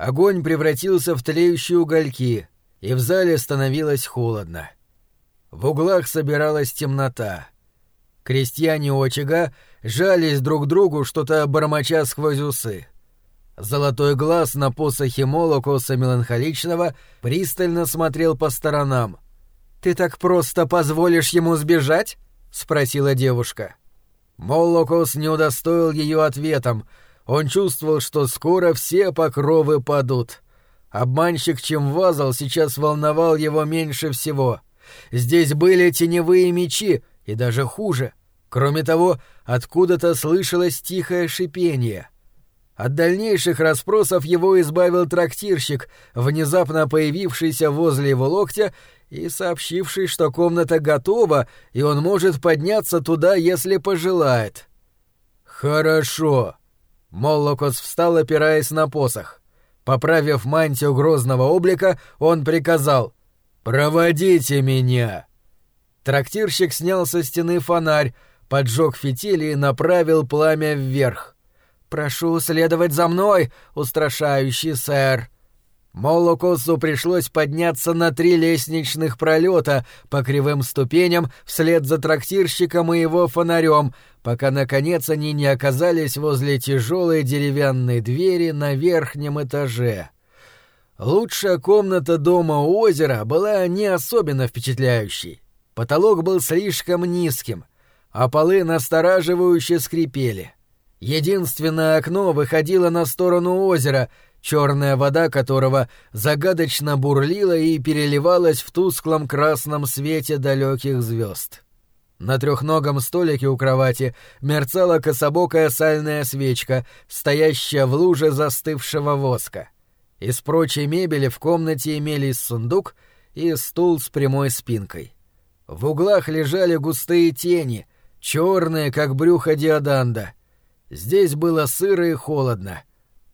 Огонь превратился в тлеющие угольки, и в зале становилось холодно. В углах собиралась темнота. Крестьяне у очага жались друг другу, что-то бормоча сквозь усы. Золотой глаз на посохе Молокоса Меланхоличного пристально смотрел по сторонам. «Ты так просто позволишь ему сбежать?» — спросила девушка. Молокос не удостоил ее ответом. Он чувствовал, что скоро все покровы падут. Обманщик Чемвазал сейчас волновал его меньше всего. Здесь были теневые мечи, и даже хуже. Кроме того, откуда-то слышалось тихое шипение. От дальнейших расспросов его избавил трактирщик, внезапно появившийся возле его локтя и сообщивший, что комната готова, и он может подняться туда, если пожелает. «Хорошо». Моллокос встал, опираясь на посох. Поправив мантию грозного облика, он приказал «Проводите меня!». Трактирщик снял со стены фонарь, поджег фитиль и направил пламя вверх. «Прошу следовать за мной, устрашающий сэр!» Моллокосу пришлось подняться на три лестничных пролета по кривым ступеням вслед за трактирщиком и его фонарем, пока, наконец, они не оказались возле тяжелой деревянной двери на верхнем этаже. Лучшая комната дома у озера была не особенно впечатляющей. Потолок был слишком низким, а полы настораживающе скрипели. Единственное окно выходило на сторону озера — черная вода которого загадочно бурлила и переливалась в тусклом красном свете далеких звезд. На трехногом столике у кровати мерцала кособокая сальная свечка, стоящая в луже застывшего воска. Из прочей мебели в комнате имелись сундук и стул с прямой спинкой. В углах лежали густые тени, черные, как брюхо диоданда. Здесь было сыро и холодно —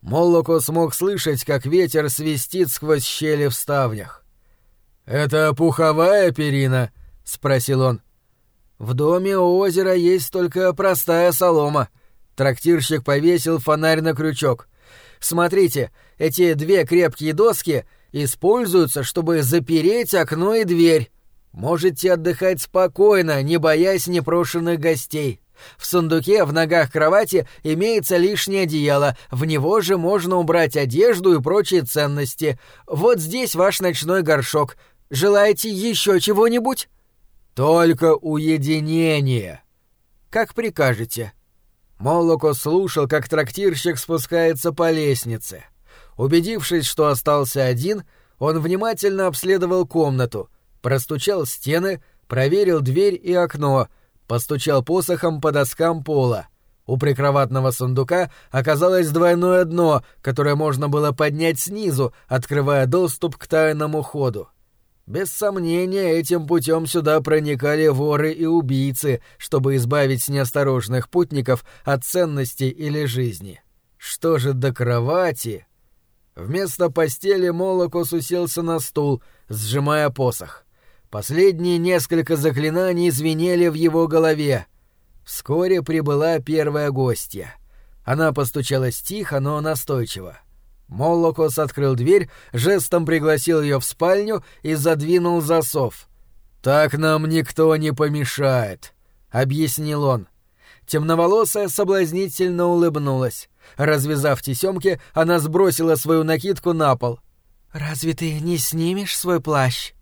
Моллоко смог слышать, как ветер свистит сквозь щели в ставнях. «Это пуховая перина?» — спросил он. «В доме у озера есть только простая солома». Трактирщик повесил фонарь на крючок. «Смотрите, эти две крепкие доски используются, чтобы запереть окно и дверь. Можете отдыхать спокойно, не боясь непрошенных гостей». В сундуке в ногах кровати имеется лишнее одеяло, в него же можно убрать одежду и прочие ценности. Вот здесь ваш ночной горшок. Желаете еще чего-нибудь? Только уединение. Как прикажете. Молоко слушал, как трактирщик спускается по лестнице. Убедившись, что остался один, он внимательно обследовал комнату, простучал стены, проверил дверь и окно — постучал посохом по доскам пола. У прикроватного сундука оказалось двойное дно, которое можно было поднять снизу, открывая доступ к тайному ходу. Без сомнения, этим путем сюда проникали воры и убийцы, чтобы избавить неосторожных путников от ценности или жизни. Что же до кровати? Вместо постели Молокос уселся на стул, сжимая посох. Последние несколько заклинаний звенели в его голове. Вскоре прибыла первая гостья. Она постучалась тихо, но настойчиво. Моллокос открыл дверь, жестом пригласил ее в спальню и задвинул засов. «Так нам никто не помешает», — объяснил он. Темноволосая соблазнительно улыбнулась. Развязав тесемки, она сбросила свою накидку на пол. «Разве ты не снимешь свой плащ?»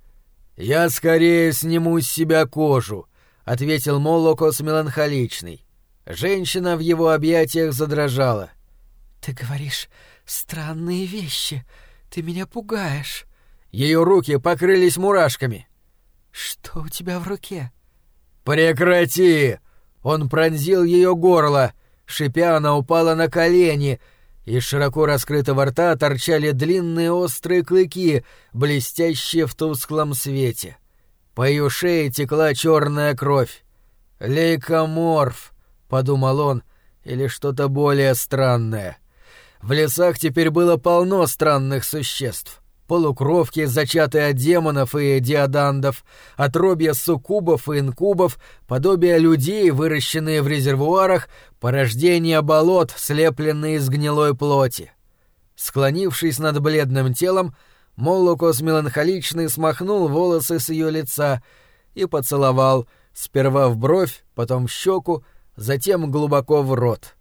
«Я скорее сниму с себя кожу», — ответил Моллокос меланхоличный. Женщина в его объятиях задрожала. «Ты говоришь странные вещи. Ты меня пугаешь». Ее руки покрылись мурашками. «Что у тебя в руке?» «Прекрати!» Он пронзил ее горло. Шипя, она упала на колени — из широко раскрытого рта торчали длинные острые клыки, блестящие в тусклом свете. По ее шее текла черная кровь. «Лейкоморф», — подумал он, — «или что-то более странное». В лесах теперь было полно странных существ полукровки, зачатые от демонов и диадандов, отробья суккубов и инкубов, подобие людей, выращенные в резервуарах, порождение болот, слепленные из гнилой плоти. Склонившись над бледным телом, Молокос меланхоличный смахнул волосы с ее лица и поцеловал сперва в бровь, потом в щеку, затем глубоко в рот.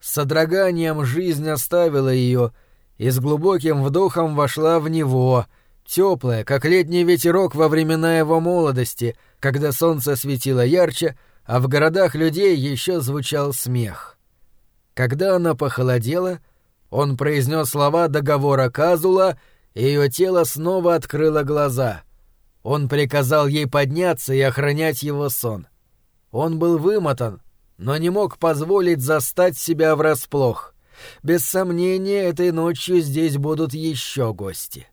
С содроганием жизнь оставила ее и с глубоким вдохом вошла в него, теплая, как летний ветерок во времена его молодости, когда солнце светило ярче, а в городах людей еще звучал смех. Когда она похолодела, он произнес слова договора Казула, и ее тело снова открыло глаза. Он приказал ей подняться и охранять его сон. Он был вымотан, но не мог позволить застать себя врасплох. Без сомнения, этой ночью здесь будут еще гости.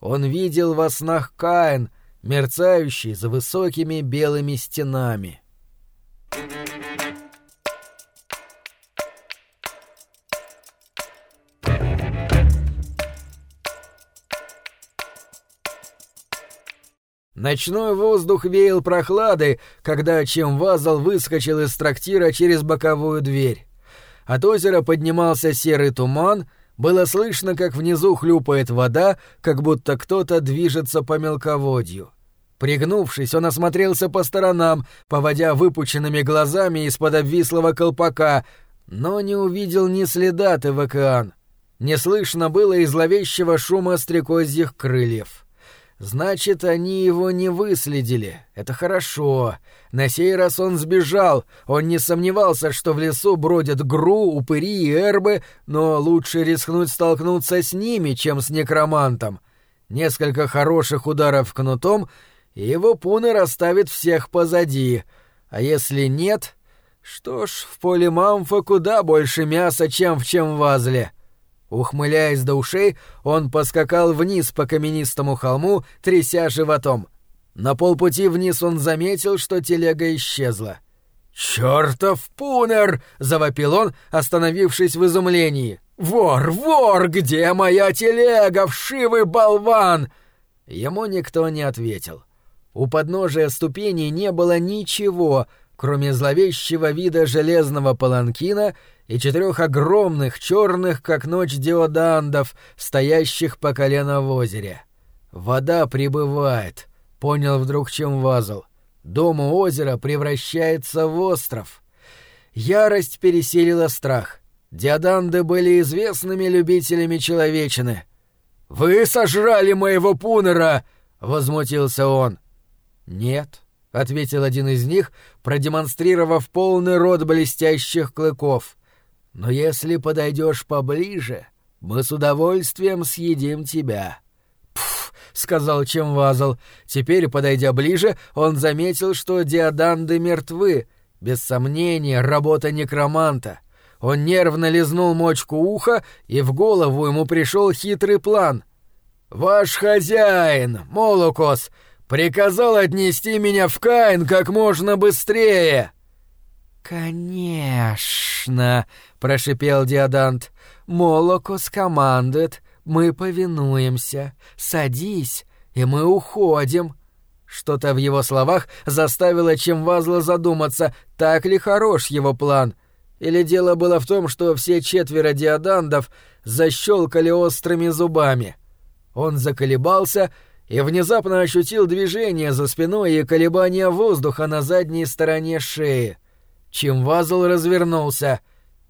Он видел во снах Каин, мерцающий за высокими белыми стенами. Ночной воздух веял прохладой, когда Чемвазал выскочил из трактира через боковую дверь. От озера поднимался серый туман, было слышно, как внизу хлюпает вода, как будто кто-то движется по мелководью. Пригнувшись, он осмотрелся по сторонам, поводя выпученными глазами из-под обвислого колпака, но не увидел ни следа ТВКАН. Не слышно было и зловещего шума стрекозьих крыльев. Значит, они его не выследили. Это хорошо. На сей раз он сбежал. Он не сомневался, что в лесу бродят гру, упыри и эрбы, но лучше рискнуть столкнуться с ними, чем с некромантом. Несколько хороших ударов кнутом, и его пуны расставит всех позади. А если нет... Что ж, в поле Мамфа куда больше мяса, чем в чем вазле. — Ухмыляясь до ушей, он поскакал вниз по каменистому холму, тряся животом. На полпути вниз он заметил, что телега исчезла. «Чёртов пунер!» — завопил он, остановившись в изумлении. «Вор, вор! Где моя телега, вшивый болван?» Ему никто не ответил. У подножия ступеней не было ничего, кроме зловещего вида железного паланкина и четырех огромных, черных, как ночь диодандов, стоящих по колено в озере. Вода прибывает, понял вдруг чем вазл. Дом у озера превращается в остров. Ярость переселила страх. Диоданды были известными любителями человечины. «Вы сожрали моего пунера!» — возмутился он. «Нет», — ответил один из них, продемонстрировав полный рот блестящих клыков. «Но если подойдешь поближе, мы с удовольствием съедим тебя». «Пф», — сказал Чемвазл. Теперь, подойдя ближе, он заметил, что диаданды мертвы. Без сомнения, работа некроманта. Он нервно лизнул мочку уха, и в голову ему пришел хитрый план. «Ваш хозяин, Молокос, приказал отнести меня в Каин как можно быстрее!» «Конечно!» — прошипел Диадант. «Молокос командует, мы повинуемся. Садись, и мы уходим». Что-то в его словах заставило Чемвазла задуматься, так ли хорош его план. Или дело было в том, что все четверо диадандов защелкали острыми зубами. Он заколебался и внезапно ощутил движение за спиной и колебания воздуха на задней стороне шеи. Чимвазл развернулся.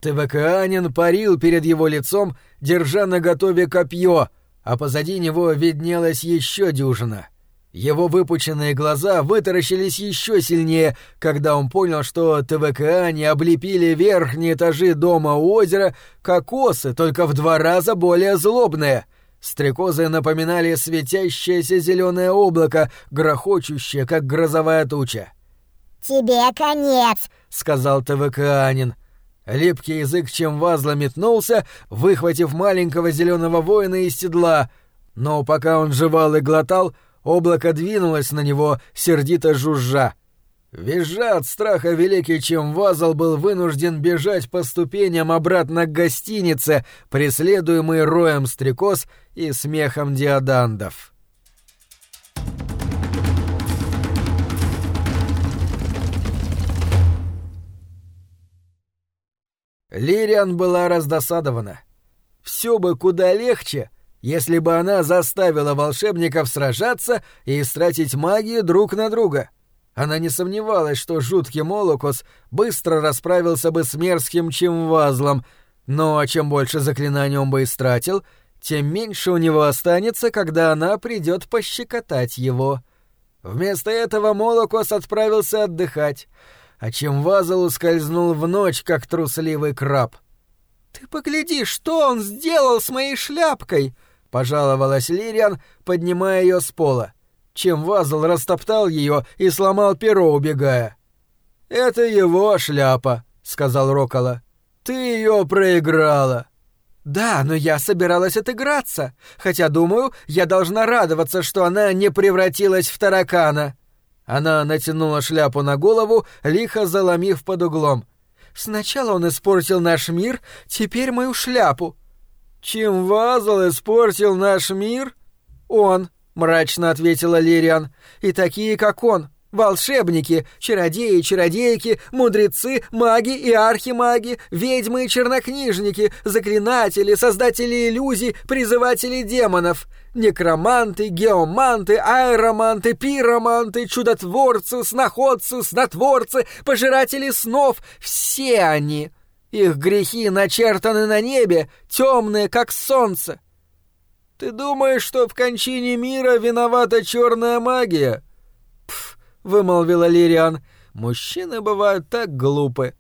ТВКанин парил перед его лицом, держа наготове копье, а позади него виднелась еще дюжина. Его выпученные глаза вытаращились еще сильнее, когда он понял, что ТВКане облепили верхние этажи дома у озера, как осы, только в два раза более злобные — Стрекозы напоминали светящееся зеленое облако, грохочущее, как грозовая туча. «Тебе конец!» — сказал ТВКанин. Липкий язык чем вазла метнулся, выхватив маленького зеленого воина из седла, но пока он жевал и глотал, облако двинулось на него, сердито жужжа. Визжа от страха великий чем Вазал был вынужден бежать по ступеням обратно к гостинице, преследуемый роем стрекоз и смехом диадандов. Лириан была раздосадована. Все бы куда легче, если бы она заставила волшебников сражаться и истратить магию друг на друга. Она не сомневалась, что жуткий Молокос быстро расправился бы с мерзким Чемвазлом, но чем больше заклинаний он бы истратил, тем меньше у него останется, когда она придет пощекотать его. Вместо этого Молокос отправился отдыхать, а Чемвазл ускользнул в ночь, как трусливый краб. «Ты погляди, что он сделал с моей шляпкой!» — пожаловалась Лириан, поднимая ее с пола. Чем Вазл растоптал ее и сломал перо, убегая. «Это его шляпа», — сказал Рокола. «Ты ее проиграла». «Да, но я собиралась отыграться, хотя, думаю, я должна радоваться, что она не превратилась в таракана». Она натянула шляпу на голову, лихо заломив под углом. «Сначала он испортил наш мир, теперь мою шляпу». «Чем Вазл испортил наш мир?» «Он», — мрачно ответила Лириан, — «и такие, как он, Волшебники, чародеи, чародейки, мудрецы, маги и архимаги, ведьмы и чернокнижники, заклинатели, создатели иллюзий, призыватели демонов, некроманты, геоманты, аэроманты, пироманты, чудотворцы, сноходцы, снотворцы, пожиратели снов — все они. Их грехи начертаны на небе, темные, как солнце. Ты думаешь, что в кончине мира виновата черная магия? Вымолвила Лириан. «Мужчины бывают так глупы.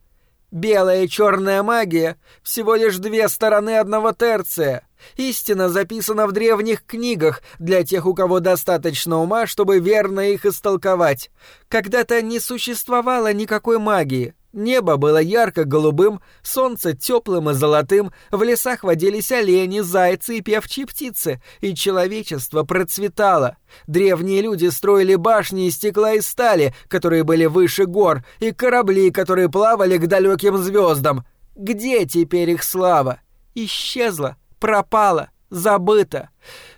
Белая и черная магия — всего лишь две стороны одного терция. Истина записана в древних книгах для тех, у кого достаточно ума, чтобы верно их истолковать. Когда-то не существовало никакой магии. Небо было ярко-голубым, солнце теплым и золотым, в лесах водились олени, зайцы и певчие птицы, и человечество процветало. Древние люди строили башни из стекла и стали, которые были выше гор, и корабли, которые плавали к далеким звездам. Где теперь их слава? Исчезла, пропала, забыта.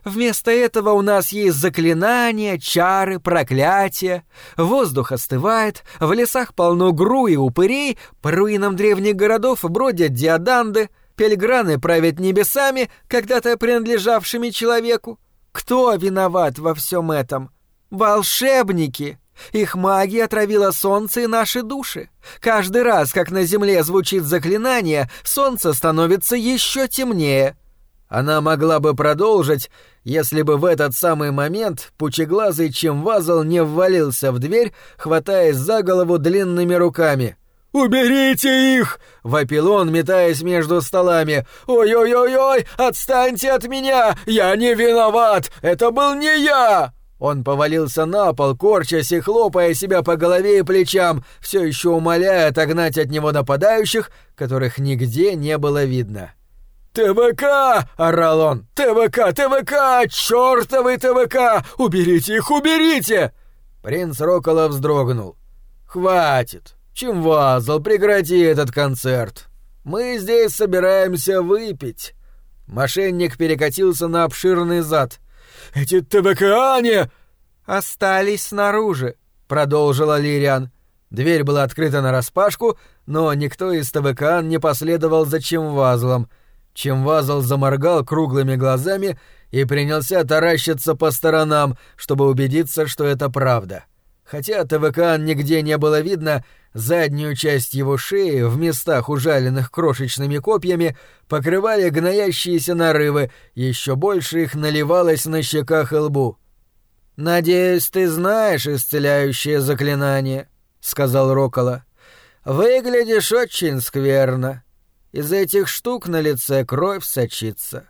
Вместо этого у нас есть заклинания, чары, проклятия. Воздух остывает, в лесах полно гру и упырей, по руинам древних городов бродят диаданды, пельграны правят небесами, когда-то принадлежавшими человеку. Кто виноват во всем этом? Волшебники! Их магия отравила солнце и наши души. Каждый раз, как на земле звучит заклинание, солнце становится еще темнее. Она могла бы продолжить, если бы в этот самый момент пучеглазый Чемвазл не ввалился в дверь, хватаясь за голову длинными руками. «Уберите их!» — вопил он, метаясь между столами. «Ой-ой-ой-ой! Отстаньте от меня! Я не виноват! Это был не я!» Он повалился на пол, корчась и хлопая себя по голове и плечам, все еще умоляя отогнать от него нападающих, которых нигде не было видно. «ТВК!» — орал он. «ТВК! ТВК! Чёртовы ТВК! Уберите их, уберите!» Принц Рокола вздрогнул. «Хватит! Чимвазл, прекрати этот концерт! Мы здесь собираемся выпить!» Мошенник перекатился на обширный зад. «Эти ТВКане!» «Остались снаружи», — продолжила Лириан. Дверь была открыта нараспашку, но никто из ТВКан не последовал за Чимвазлом — чем Вазл заморгал круглыми глазами и принялся таращиться по сторонам, чтобы убедиться, что это правда. Хотя ТВК нигде не было видно, заднюю часть его шеи в местах, ужаленных крошечными копьями, покрывали гноящиеся нарывы, еще больше их наливалось на щеках и лбу. «Надеюсь, ты знаешь исцеляющее заклинание», — сказал Рокола. «Выглядишь очень скверно. Из этих штук на лице кровь сочится.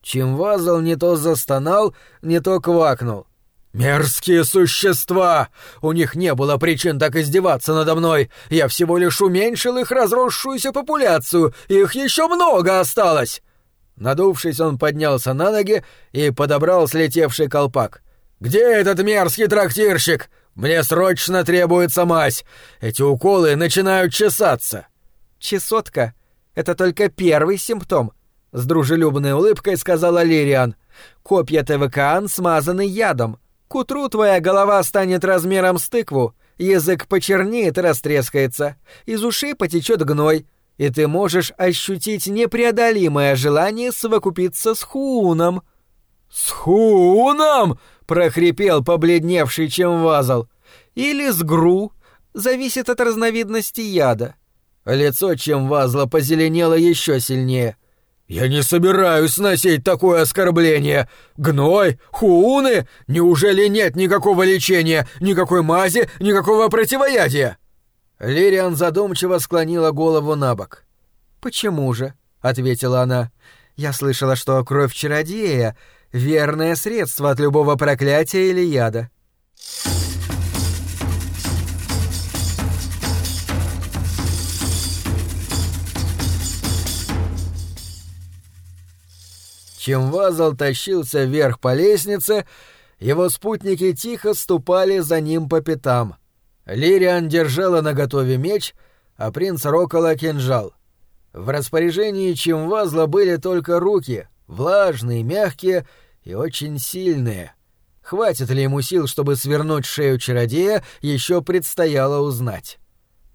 Чимвазл не то застонал, не то квакнул. «Мерзкие существа! У них не было причин так издеваться надо мной. Я всего лишь уменьшил их разросшуюся популяцию, их еще много осталось!» Надувшись, он поднялся на ноги и подобрал слетевший колпак. «Где этот мерзкий трактирщик? Мне срочно требуется мазь. Эти уколы начинают чесаться». «Чесотка это только первый симптом», — с дружелюбной улыбкой сказала Лириан. «Копья ТВКАН смазаны ядом. К утру твоя голова станет размером с тыкву, язык почернеет и растрескается, из ушей потечет гной. и ты можешь ощутить непреодолимое желание совокупиться с Хууном». «С Хууном?» — прохрипел побледневший Чемвазл. «Или с Гру. Зависит от разновидности яда». Лицо Чемвазла позеленело еще сильнее. «Я не собираюсь носить такое оскорбление! Гной? Хууны? Неужели нет никакого лечения, никакой мази, никакого противоядия?» Лириан задумчиво склонила голову на бок. «Почему же?» — ответила она. «Я слышала, что кровь чародея — верное средство от любого проклятия или яда». Чем Вазал тащился вверх по лестнице, его спутники тихо ступали за ним по пятам — Лириан держала наготове меч, а принц Рокола — кинжал. В распоряжении Чимвазла были только руки, влажные, мягкие и очень сильные. Хватит ли ему сил, чтобы свернуть шею чародея, еще предстояло узнать.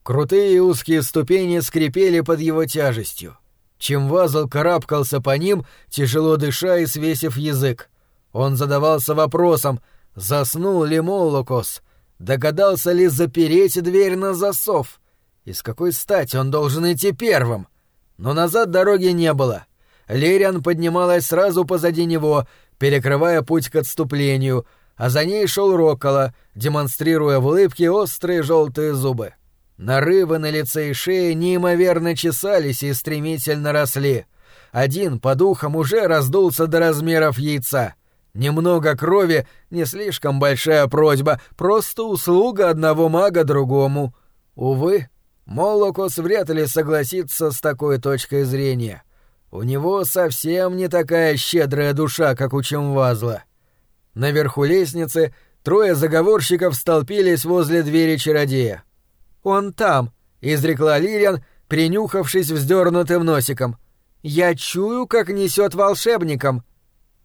Крутые узкие ступени скрипели под его тяжестью. Чимвазл карабкался по ним, тяжело дыша и свесив язык. Он задавался вопросом, заснул ли Моллокос — Догадался ли запереть дверь на засов? И с какой стати он должен идти первым? Но назад дороги не было. Лириан поднималась сразу позади него, перекрывая путь к отступлению, а за ней шел Рокола, демонстрируя в улыбке острые желтые зубы. Нарывы на лице и шее неимоверно чесались и стремительно росли. Один по духам уже раздулся до размеров яйца — Немного крови — не слишком большая просьба, просто услуга одного мага другому. Увы, Молокос вряд ли согласится с такой точкой зрения. У него совсем не такая щедрая душа, как у Чемвазла. Наверху лестницы трое заговорщиков столпились возле двери чародея. «Он там», — изрекла Лириан, принюхавшись вздернутым носиком. «Я чую, как несет волшебником».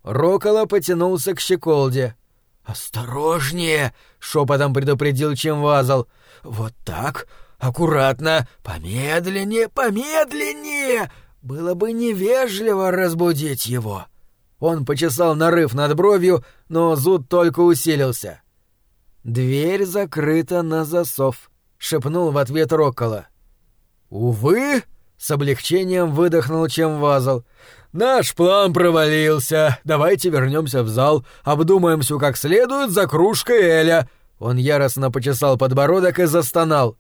Рокола потянулся к щеколде. «Осторожнее!» — шепотом предупредил Чемвазл. «Вот так, аккуратно, помедленнее, помедленнее! Было бы невежливо разбудить его!» Он почесал нарыв над бровью, но зуд только усилился. «Дверь закрыта на засов», — шепнул в ответ Рокола. «Увы!» — с облегчением выдохнул Чемвазл. «Наш план провалился. Давайте вернемся в зал, обдумаем все как следует за кружкой Эля». Он яростно почесал подбородок и застонал.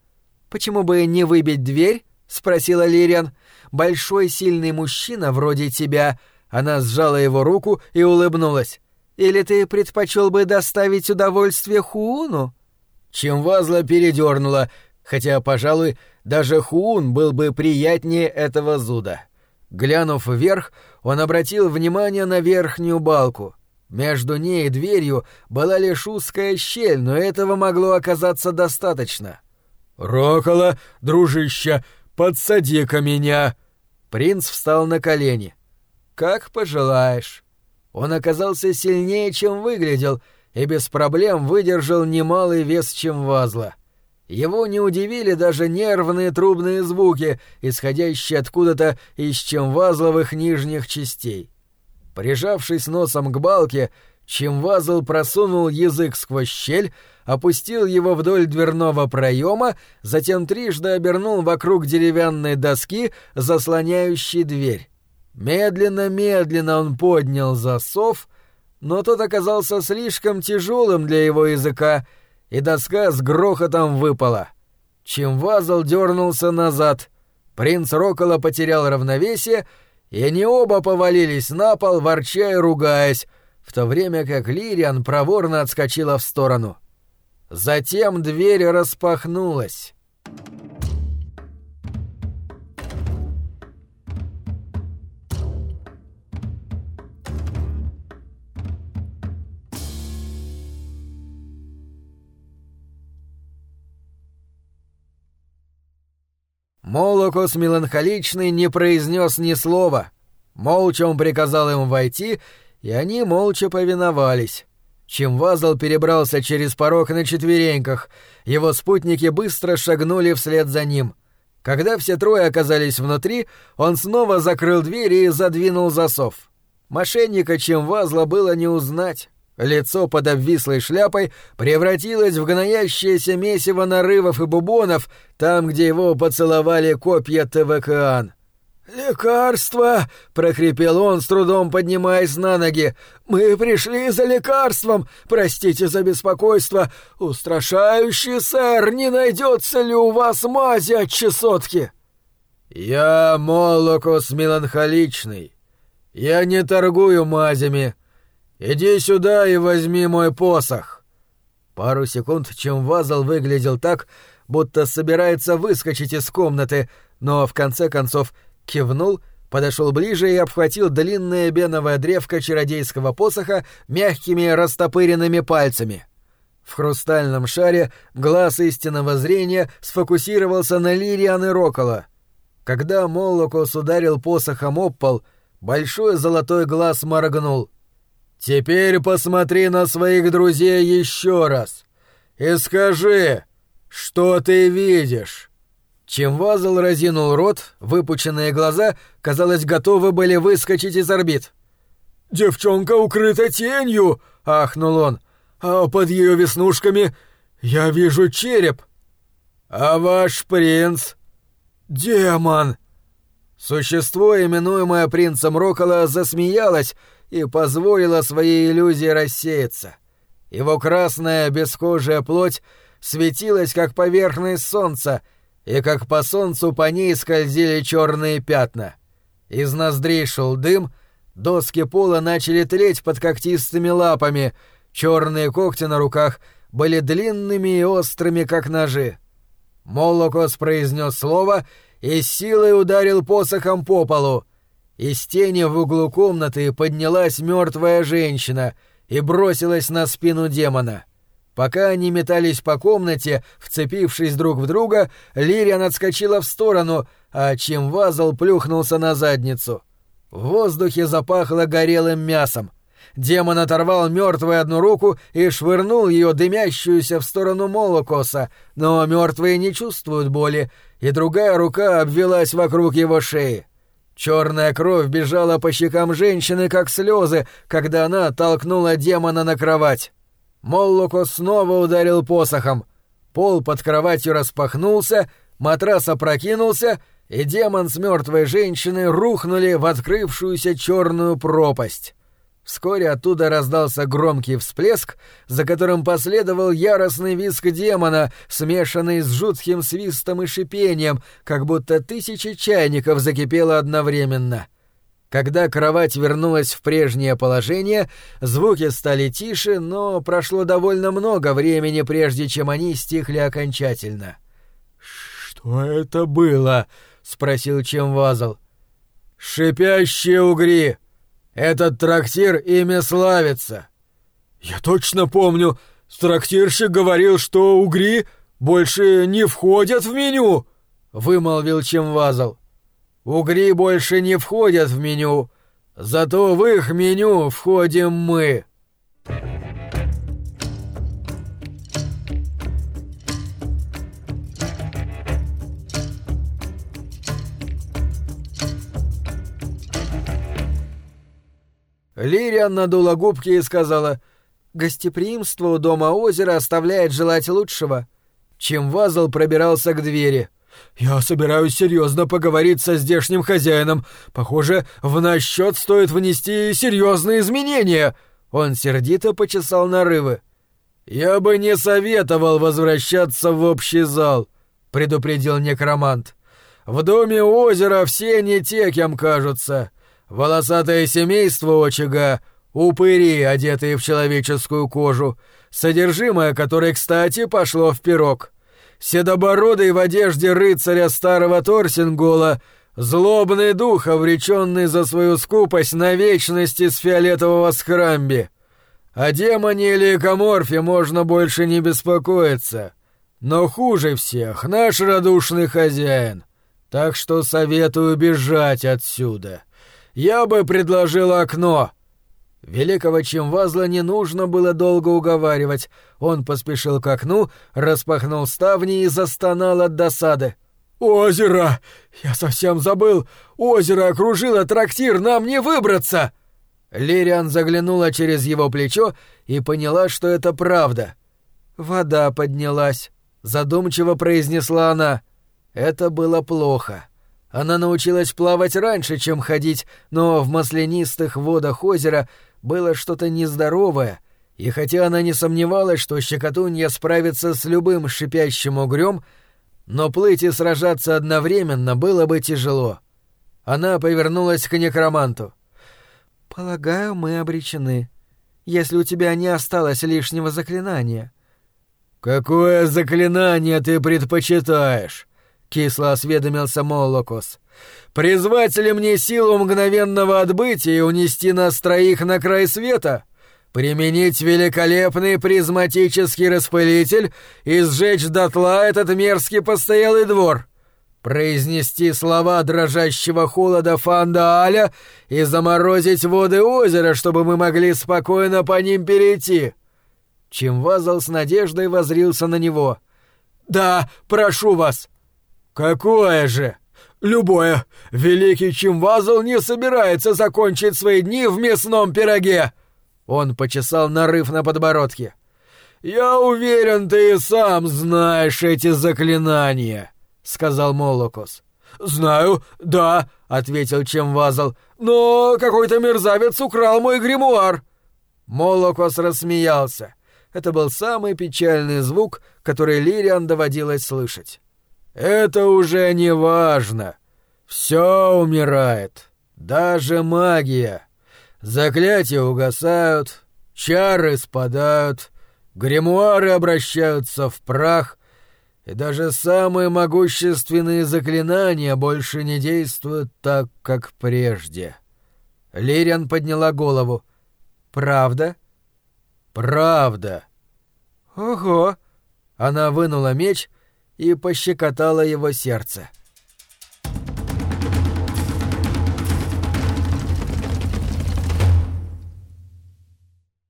«Почему бы не выбить дверь?» — спросила Лириан. «Большой сильный мужчина вроде тебя». Она сжала его руку и улыбнулась. «Или ты предпочел бы доставить удовольствие Хууну?» Чем вазла передернула, хотя, пожалуй, даже Хуун был бы приятнее этого зуда. Глянув вверх, он обратил внимание на верхнюю балку. Между ней и дверью была лишь узкая щель, но этого могло оказаться достаточно. «Рокола, дружище, подсади-ка меня!» Принц встал на колени. «Как пожелаешь». Он оказался сильнее, чем выглядел, и без проблем выдержал немалый вес чем вазла. Его не удивили даже нервные трубные звуки, исходящие откуда-то из чемвазловых нижних частей. Прижавшись носом к балке, Чемвазл просунул язык сквозь щель, опустил его вдоль дверного проема, затем трижды обернул вокруг деревянной доски, заслоняющей дверь. Медленно-медленно он поднял засов, но тот оказался слишком тяжелым для его языка, и доска с грохотом выпала. Чимвазл дернулся назад. Принц Рокола потерял равновесие, и они оба повалились на пол, ворча и ругаясь, в то время как Лириан проворно отскочила в сторону. Затем дверь распахнулась. Молокос меланхоличный не произнес ни слова. Молча он приказал им войти, и они молча повиновались. Чемвазл перебрался через порог на четвереньках. Его спутники быстро шагнули вслед за ним. Когда все трое оказались внутри, он снова закрыл дверь и задвинул засов. Мошенника чем вазла было не узнать. Лицо под обвислой шляпой превратилось в гноящееся месиво нарывов и бубонов там, где его поцеловали копья ТВКАН. «Лекарство!» — прохрипел он, с трудом поднимаясь на ноги. «Мы пришли за лекарством! Простите за беспокойство! Устрашающий, сэр, не найдется ли у вас мази от чесотки?» «Я Молокос меланхоличный. Я не торгую мазями. Иди сюда и возьми мой посох». Пару секунд чем Вазал выглядел так, будто собирается выскочить из комнаты, но в конце концов кивнул, подошел ближе и обхватил длинное эбеновое древко чародейского посоха мягкими растопыренными пальцами. В хрустальном шаре глаз истинного зрения сфокусировался на Лириан и Рокола. Когда Моллокос ударил посохом об пол, большой золотой глаз моргнул. «Теперь посмотри на своих друзей еще раз и скажи, что ты видишь?» Чем Вазл разинул рот, выпученные глаза, казалось, готовы были выскочить из орбит. «Девчонка укрыта тенью!» — ахнул он. «А под ее веснушками я вижу череп!» «А ваш принц?» «Демон!» Существо, именуемое принцем Рокола, засмеялось и позволило своей иллюзии рассеяться. Его красная бесхожая плоть светилась, как поверхность солнца — и как по солнцу по ней скользили черные пятна. Из ноздрей шел дым, доски пола начали тлеть под когтистыми лапами, черные когти на руках были длинными и острыми, как ножи. Молокос произнес слово и силой ударил посохом по полу. Из тени в углу комнаты поднялась мертвая женщина и бросилась на спину демона. — Пока они метались по комнате, вцепившись друг в друга, Лириан отскочила в сторону, а Чимвазл плюхнулся на задницу. В воздухе запахло горелым мясом. Демон оторвал мертвую одну руку и швырнул ее дымящуюся в сторону Молокоса, но мертвые не чувствуют боли, и другая рука обвелась вокруг его шеи. Черная кровь бежала по щекам женщины, как слезы, когда она толкнула демона на кровать. Моллоко снова ударил посохом. Пол под кроватью распахнулся, матрас опрокинулся, и демон с мертвой женщиной рухнули в открывшуюся черную пропасть. Вскоре оттуда раздался громкий всплеск, за которым последовал яростный визг демона, смешанный с жутким свистом и шипением, как будто тысячи чайников закипело одновременно. Когда кровать вернулась в прежнее положение, звуки стали тише, но прошло довольно много времени, прежде чем они стихли окончательно. «Что это было?» — спросил Чемвазл. «Шипящие угри! Этот трактир ими славится!» «Я точно помню, трактирщик говорил, что угри больше не входят в меню!» — вымолвил Чемвазл. Угри больше не входят в меню, зато в их меню входим мы. Лириан надула губки и сказала, «Гостеприимство у дома озера оставляет желать лучшего». Чем Вазл пробирался к двери. «Я собираюсь серьезно поговорить со здешним хозяином. Похоже, в наш счет стоит внести серьезные изменения». Он сердито почесал нарывы. «Я бы не советовал возвращаться в общий зал», — предупредил некромант. «В доме озера все не те, кем кажутся. Волосатое семейство очага, упыри, одетые в человеческую кожу, содержимое которой, кстати, пошло в пирог седобородый в одежде рыцаря старого Торсингола, злобный дух, обреченный за свою скупость на вечность из фиолетового скрамби. О демоне или экоморфе можно больше не беспокоиться. Но хуже всех наш радушный хозяин. Так что советую бежать отсюда. Я бы предложил окно — Великого Чемвазла не нужно было долго уговаривать. Он поспешил к окну, распахнул ставни и застонал от досады. «Озеро! Я совсем забыл! Озеро окружило трактир, нам не выбраться!» Лириан заглянула через его плечо и поняла, что это правда. «Вода поднялась», — задумчиво произнесла она. Это было плохо. Она научилась плавать раньше, чем ходить, но в маслянистых водах озера было что-то нездоровое, и хотя она не сомневалась, что щекотунья справится с любым шипящим угрём, но плыть и сражаться одновременно было бы тяжело. Она повернулась к некроманту. «Полагаю, мы обречены. Если у тебя не осталось лишнего заклинания». «Какое заклинание ты предпочитаешь?» — кисло осведомился Молокос. «Призвать ли мне силу мгновенного отбытия и унести нас троих на край света? Применить великолепный призматический распылитель и сжечь дотла этот мерзкий постоялый двор?» произнести слова дрожащего холода Фанда Аля и заморозить воды озера, чтобы мы могли спокойно по ним перейти. Чимвазл с надеждой возрился на него. «Да, прошу вас!» «Какое же?» «Любое! Великий Чимвазл не собирается закончить свои дни в мясном пироге!» Он почесал нарыв на подбородке. «Я уверен, ты и сам знаешь эти заклинания!» — сказал Молокос. «Знаю, да», — ответил Чемвазл, — «но какой-то мерзавец украл мой гримуар». Молокос рассмеялся. Это был самый печальный звук, который Лириан доводилось слышать. «Это уже не важно. Все умирает. Даже магия. Заклятия угасают, чары спадают, гримуары обращаются в прах, и даже самые могущественные заклинания больше не действуют так, как прежде. Лириан подняла голову. «Правда?» «Правда». «Ого!» Она вынула меч и пощекотала его сердце.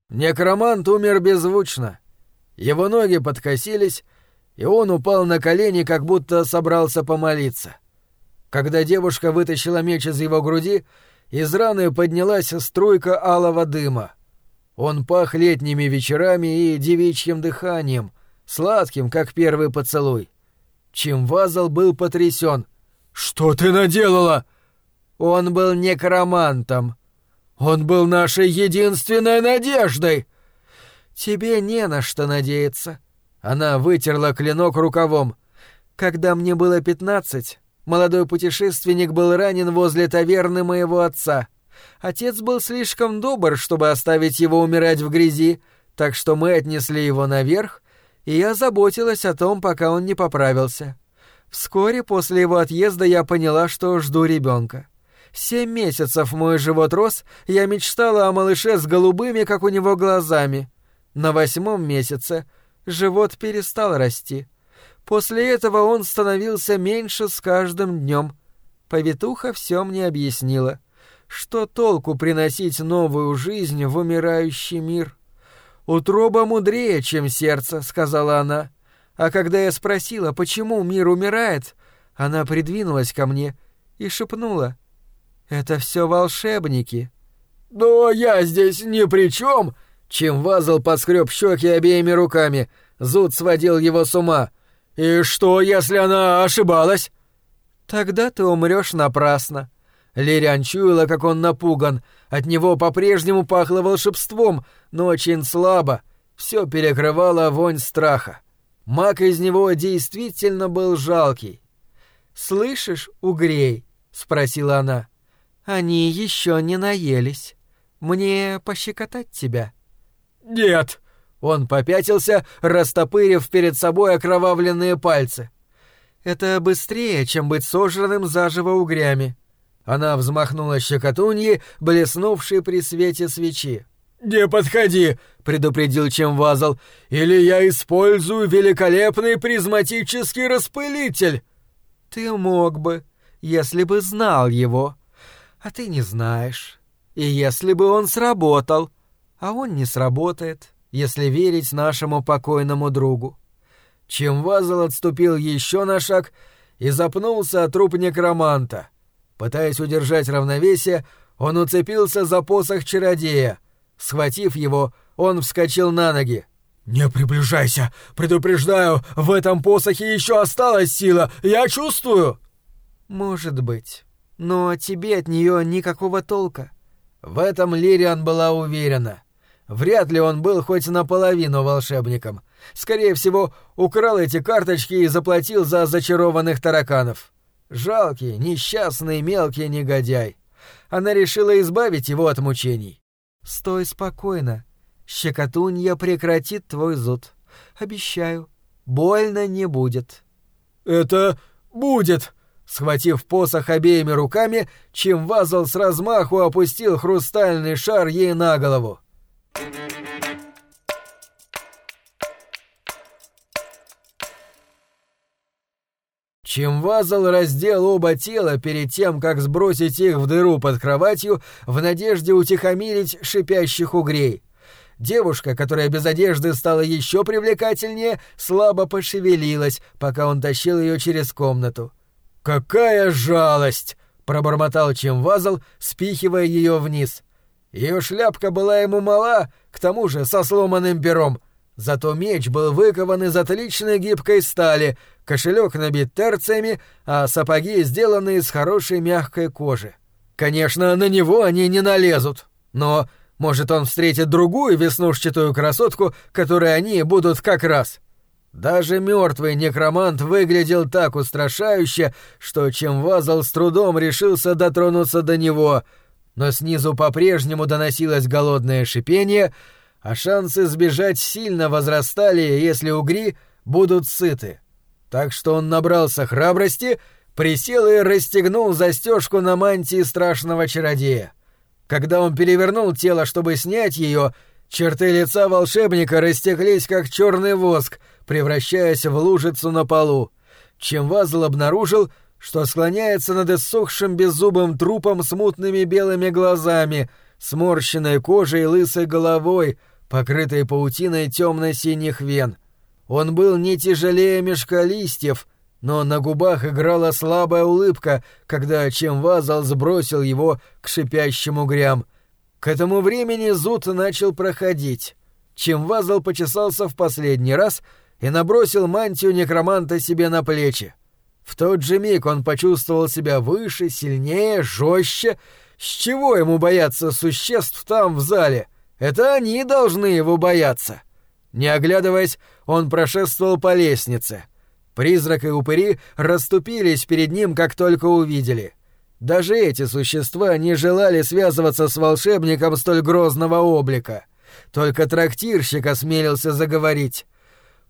Некромант умер беззвучно. Его ноги подкосились, и он упал на колени, как будто собрался помолиться. Когда девушка вытащила меч из его груди, из раны поднялась струйка алого дыма. Он пах летними вечерами и девичьим дыханием, сладким, как первый поцелуй. Чимвазл был потрясен. «Что ты наделала?» «Он был некромантом. Он был нашей единственной надеждой!» «Тебе не на что надеяться», она вытерла клинок рукавом. «Когда мне было пятнадцать, молодой путешественник был ранен возле таверны моего отца. Отец был слишком добр, чтобы оставить его умирать в грязи, так что мы отнесли его наверх, и я заботилась о том, пока он не поправился. Вскоре после его отъезда я поняла, что жду ребенка. Семь месяцев мой живот рос, я мечтала о малыше с голубыми, как у него, глазами. На восьмом месяце живот перестал расти. После этого он становился меньше с каждым днем. Повитуха все мне объяснила. Что толку приносить новую жизнь в умирающий мир? «Утроба мудрее, чем сердце», — сказала она. А когда я спросила, почему мир умирает, она придвинулась ко мне и шепнула. «Это все волшебники». «Но я здесь ни при чем!» Чем Вазл поскреб щеки обеими руками. Зуд сводил его с ума. «И что, если она ошибалась?» «Тогда ты умрешь напрасно». Лириан чуяла, как он напуган. От него по-прежнему пахло волшебством, но очень слабо. Все перекрывало вонь страха. Маг из него действительно был жалкий. «Слышишь, угрей?» — спросила она. «Они еще не наелись. Мне пощекотать тебя?» «Нет!» Он попятился, растопырив перед собой окровавленные пальцы. «Это быстрее, чем быть сожранным заживо угрями». Она взмахнула щекотуньи, блеснувшей при свете свечи. «Не подходи!» — предупредил Чемвазл. «Или я использую великолепный призматический распылитель!» «Ты мог бы, если бы знал его. А ты не знаешь. И если бы он сработал, а он не сработает, если верить нашему покойному другу. Чем Вазл отступил еще на шаг и запнулся от труп некроманта. Пытаясь удержать равновесие, он уцепился за посох чародея. Схватив его, он вскочил на ноги. «Не приближайся! Предупреждаю, в этом посохе еще осталась сила! Я чувствую!» «Может быть. Но тебе от нее никакого толка». В этом Лириан была уверена. Вряд ли он был хоть наполовину волшебником. Скорее всего, украл эти карточки и заплатил за зачарованных тараканов. Жалкий, несчастный, мелкий негодяй. Она решила избавить его от мучений. «Стой спокойно. Щекотунья прекратит твой зуд. Обещаю, больно не будет». «Это будет!» Схватив посох обеими руками, Чимвазл с размаху опустил хрустальный шар ей на голову. Чимвазл раздел оба тела перед тем, как сбросить их в дыру под кроватью в надежде утихомирить шипящих угрей. Девушка, которая без одежды стала еще привлекательнее, слабо пошевелилась, пока он тащил ее через комнату. «Какая жалость!» — пробормотал Чемвазл, спихивая ее вниз. Ее шляпка была ему мала, к тому же со сломанным пером. Зато меч был выкован из отличной гибкой стали, кошелек набит терциями, а сапоги сделаны из хорошей мягкой кожи. Конечно, на него они не налезут, но, может, он встретит другую веснушчатую красотку, которой они будут как раз. Даже мертвый некромант выглядел так устрашающе, что чем Вазл с трудом решился дотронуться до него, но снизу по-прежнему доносилось голодное шипение, а шансы сбежать сильно возрастали, если угри будут сыты. Так что он набрался храбрости, присел и расстегнул застежку на мантии страшного чародея. Когда он перевернул тело, чтобы снять ее, черты лица волшебника растеклись, как черный воск — превращаясь в лужицу на полу, чем Вазл обнаружил, что склоняется над иссохшим беззубым трупом с мутными белыми глазами, сморщенной кожей и лысой головой, покрытой паутиной темно-синих вен. Он был не тяжелее мешка листьев, но на губах играла слабая улыбка, когда чем Вазал сбросил его к шипящим угрям. К этому времени зуд начал проходить. Чем Вазал почесался в последний раз — и набросил мантию некроманта себе на плечи. В тот же миг он почувствовал себя выше, сильнее, жестче. С чего ему бояться существ там в зале? Это они должны его бояться. Не оглядываясь, он прошествовал по лестнице. Призрак и упыри расступились перед ним, как только увидели. Даже эти существа не желали связываться с волшебником столь грозного облика. Только трактирщик осмелился заговорить.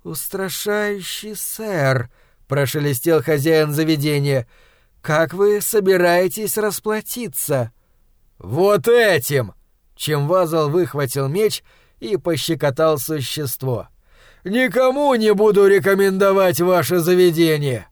«Устрашающий сэр», — прошелестел хозяин заведения, — «как вы собираетесь расплатиться?» «Вот этим!» Чем Вазал выхватил меч и пощекотал существо. «Никому не буду рекомендовать ваше заведение!»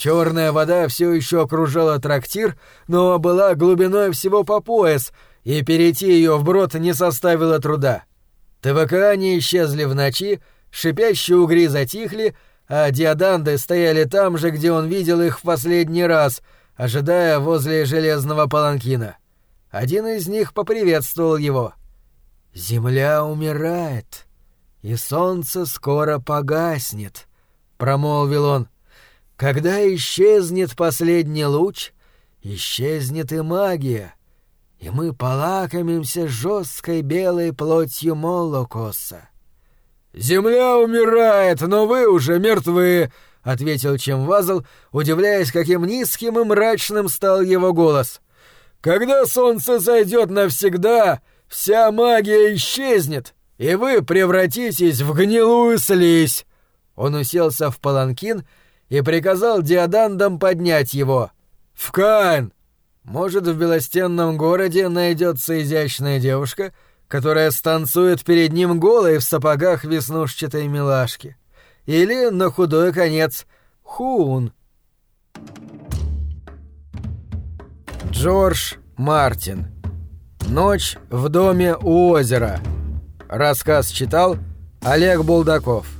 Черная вода все еще окружала трактир, но была глубиной всего по пояс, и перейти ее вброд не составило труда. ТВК не исчезли в ночи, шипящие угри затихли, а диаданды стояли там же, где он видел их в последний раз, ожидая возле железного паланкина. Один из них поприветствовал его. «Земля умирает, и солнце скоро погаснет», — промолвил он. — когда исчезнет последний луч, исчезнет и магия, и мы полакомимся жесткой белой плотью Молокоса. «Земля умирает, но вы уже мертвы!» — ответил Чемвазл, удивляясь, каким низким и мрачным стал его голос. «Когда солнце зайдет навсегда, вся магия исчезнет, и вы превратитесь в гнилую слизь!» Он уселся в паланкин и приказал диадандам поднять его. «В Каин! Может, в белостенном городе найдется изящная девушка, которая станцует перед ним голой в сапогах веснушчатой милашки. Или, на худой конец, Хуун». Джордж Мартин. Ночь в доме у озера. Рассказ читал Олег Булдаков.